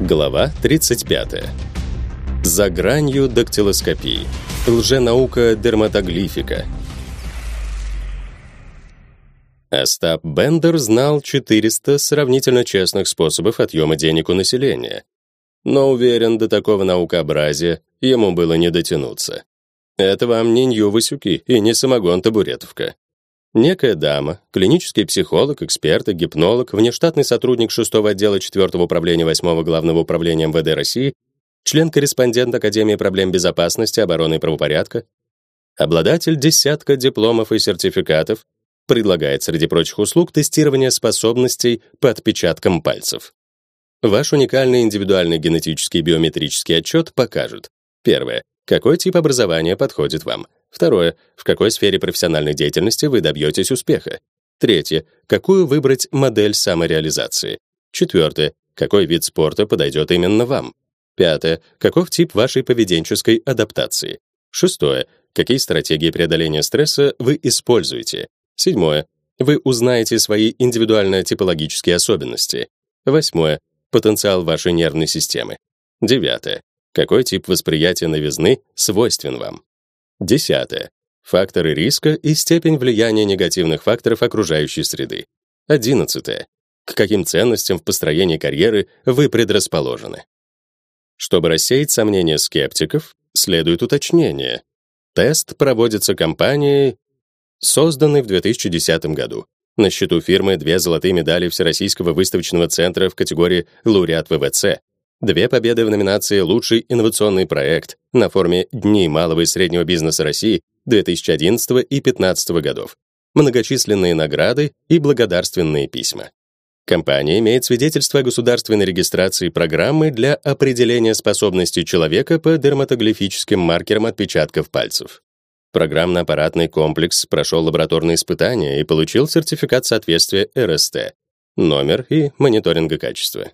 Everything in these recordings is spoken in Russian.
Глава 35. За гранью дактилоскопии. Лженаука дерматоглифика. Остап Бендер знал 400 сравнительно честных способов отъема денег у населения. Но уверен, до такого наукообразия ему было не дотянуться. Это вам не Нью-Васюки и не самогон-табуретовка. Некая дама, клинический психолог, эксперт гипнолог, внештатный сотрудник 6-го отдела 4-го управления 8-го главного управления МВД России, член-корреспондент Академии проблем безопасности, обороны и правопорядка, обладатель десятка дипломов и сертификатов, предлагает среди прочих услуг тестирование способностей по отпечаткам пальцев. Ваш уникальный индивидуальный генетический биометрический отчет покажет: первое какой тип образования подходит вам. Второе. В какой сфере профессиональной деятельности вы добьетесь успеха. Третье. Какую выбрать модель самореализации. Четвертое. Какой вид спорта подойдет именно вам. Пятое. Каков тип вашей поведенческой адаптации. Шестое. Какие стратегии преодоления стресса вы используете. Седьмое. Вы узнаете свои индивидуально-типологические особенности. Восьмое. Потенциал вашей нервной системы. Девятое. Какой тип восприятия новизны свойствен вам? Десятое. Факторы риска и степень влияния негативных факторов окружающей среды. Одиннадцатое. К каким ценностям в построении карьеры вы предрасположены? Чтобы рассеять сомнения скептиков, следует уточнение. Тест проводится компанией, созданной в 2010 году. На счету фирмы две золотые медали Всероссийского выставочного центра в категории лауреат ВВЦ, Две победы в номинации «Лучший инновационный проект» на форуме Дней малого и среднего бизнеса России 2011 и 2015 годов, многочисленные награды и благодарственные письма. Компания имеет свидетельство о государственной регистрации программы для определения способностей человека по дерматоглифическим маркерам отпечатков пальцев. Программно-аппаратный комплекс прошел лабораторные испытания и получил сертификат соответствия РСТ, номер и мониторинга качества.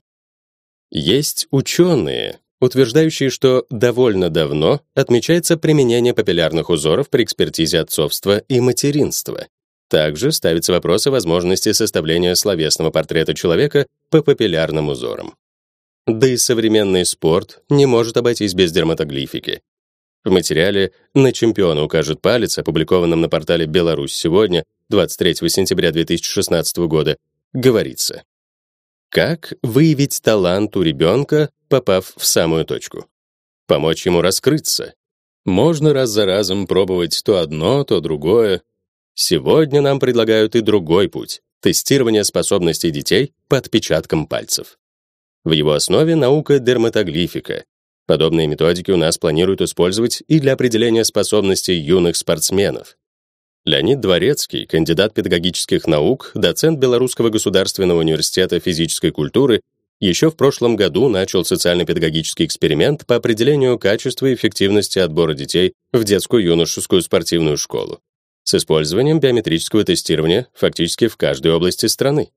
Есть ученые, утверждающие, что довольно давно отмечается применение папиллярных узоров при экспертизе отцовства и материнства. Также ставится вопрос о возможности составления словесного портрета человека по папиллярным узорам. Да и современный спорт не может обойтись без дерматоглифики. В материале «На чемпиона укажет палец», опубликованном на портале «Беларусь сегодня» 23 сентября 2016 года, говорится: как выявить талант у ребенка, попав в самую точку? Помочь ему раскрыться. Можно раз за разом пробовать то одно, то другое. Сегодня нам предлагают и другой путь тестирование способностей детей по отпечаткам пальцев. В его основе наука дерматоглифика. Подобные методики у нас планируют использовать и для определения способностей юных спортсменов. Леонид Дворецкий, кандидат педагогических наук, доцент Белорусского государственного университета физической культуры, еще в прошлом году начал социально-педагогический эксперимент по определению качества и эффективности отбора детей в детскую юношескую спортивную школу с использованием биометрического тестирования фактически в каждой области страны.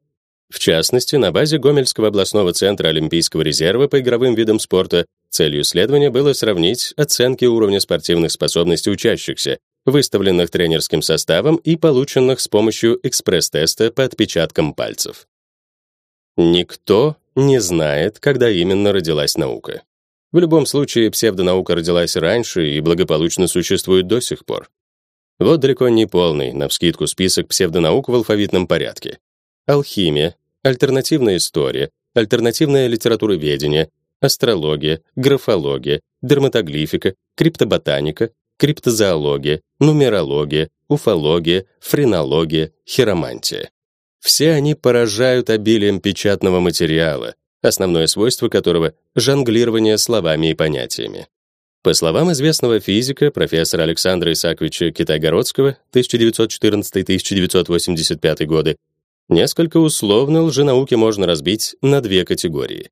В частности, на базе Гомельского областного центра Олимпийского резерва по игровым видам спорта целью исследования было сравнить оценки уровня спортивных способностей учащихся выставленных тренерским составом и полученных с помощью экспресс-теста по отпечаткам пальцев. Никто не знает, когда именно родилась наука. В любом случае, псевдонаука родилась раньше и благополучно существует до сих пор. Вот далеко не полный, навскидку, список псевдонаук в алфавитном порядке. Алхимия, альтернативная история, альтернативное литературоведение, астрология, графология, дерматоглифика, криптоботаника, криптозоология, нумерология, уфология, френология, хиромантия. Все они поражают обилием печатного материала, основное свойство которого — жонглирование словами и понятиями. По словам известного физика, профессора Александра Исааковича Китайгородского, 1914-1985 годы, несколько условно лженауки можно разбить на две категории.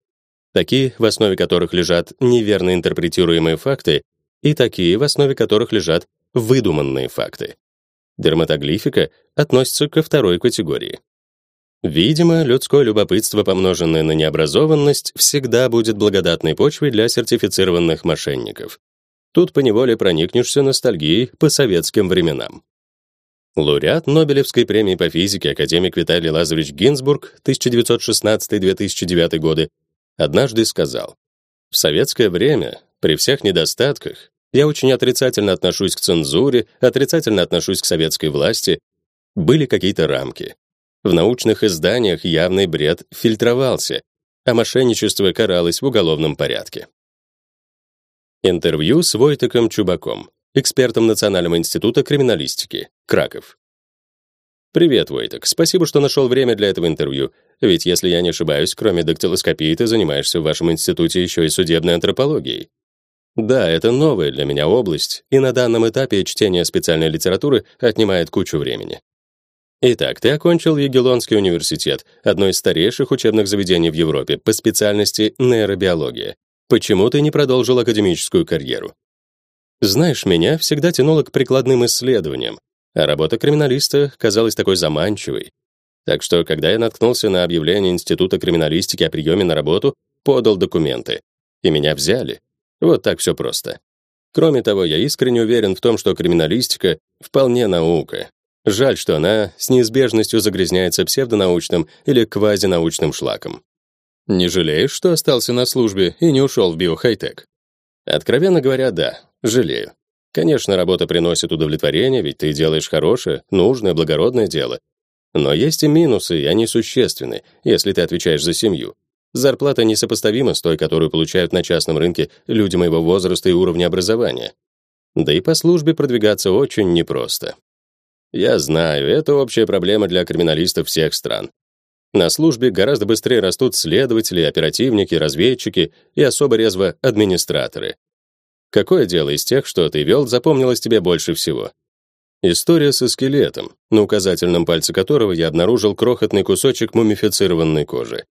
Такие, в основе которых лежат неверно интерпретируемые факты, и такие, в основе которых лежат выдуманные факты. Дерматоглифика относится ко второй категории. Видимо, людское любопытство, помноженное на необразованность, всегда будет благодатной почвой для сертифицированных мошенников. Тут поневоле проникнешься ностальгией по советским временам. Лауреат Нобелевской премии по физике академик Виталий Лазаревич Гинзбург 1916-2009 годы однажды сказал: "В советское время, при всех недостатках, я очень отрицательно отношусь к цензуре, отрицательно отношусь к советской власти. Были какие-то рамки. В научных изданиях явный бред фильтровался, а мошенничество каралось в уголовном порядке". Интервью с Войтеком Чубаком, экспертом Национального института криминалистики, Краков. Привет, Войтек. Спасибо, что нашел время для этого интервью. Ведь, если я не ошибаюсь, кроме дактилоскопии, ты занимаешься в вашем институте еще и судебной антропологией. Да, это новая для меня область, и на данном этапе чтение специальной литературы отнимает кучу времени. Итак, ты окончил Егелонский университет, одно из старейших учебных заведений в Европе по специальности нейробиология. Почему ты не продолжил академическую карьеру? Знаешь, меня всегда тянуло к прикладным исследованиям, а работа криминалиста казалась такой заманчивой. Так что, когда я наткнулся на объявление Института криминалистики о приеме на работу, подал документы. И меня взяли. Вот так все просто. Кроме того, я искренне уверен в том, что криминалистика вполне наука. Жаль, что она с неизбежностью загрязняется псевдонаучным или квазинаучным шлаком. Не жалеешь, что остался на службе и не ушел в биохайтек? Откровенно говоря, да, жалею. Конечно, работа приносит удовлетворение, ведь ты делаешь хорошее, нужное, благородное дело. Но есть и минусы, и они существенны, если ты отвечаешь за семью. Зарплата несопоставима с той, которую получают на частном рынке люди моего возраста и уровня образования. Да и по службе продвигаться очень непросто. Я знаю, это общая проблема для криминалистов всех стран. На службе гораздо быстрее растут следователи, оперативники, разведчики и особо резво администраторы. Какое дело из тех, что ты вел, запомнилось тебе больше всего? История со скелетом, на указательном пальце которого я обнаружил крохотный кусочек мумифицированной кожи.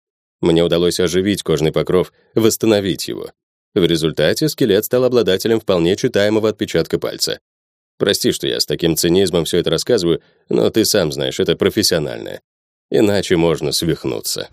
Мне удалось оживить кожный покров, восстановить его. В результате скелет стал обладателем вполне читаемого отпечатка пальца. Прости, что я с таким цинизмом все это рассказываю, но ты сам знаешь, это профессиональное. Иначе можно свихнуться.